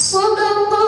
Sodoma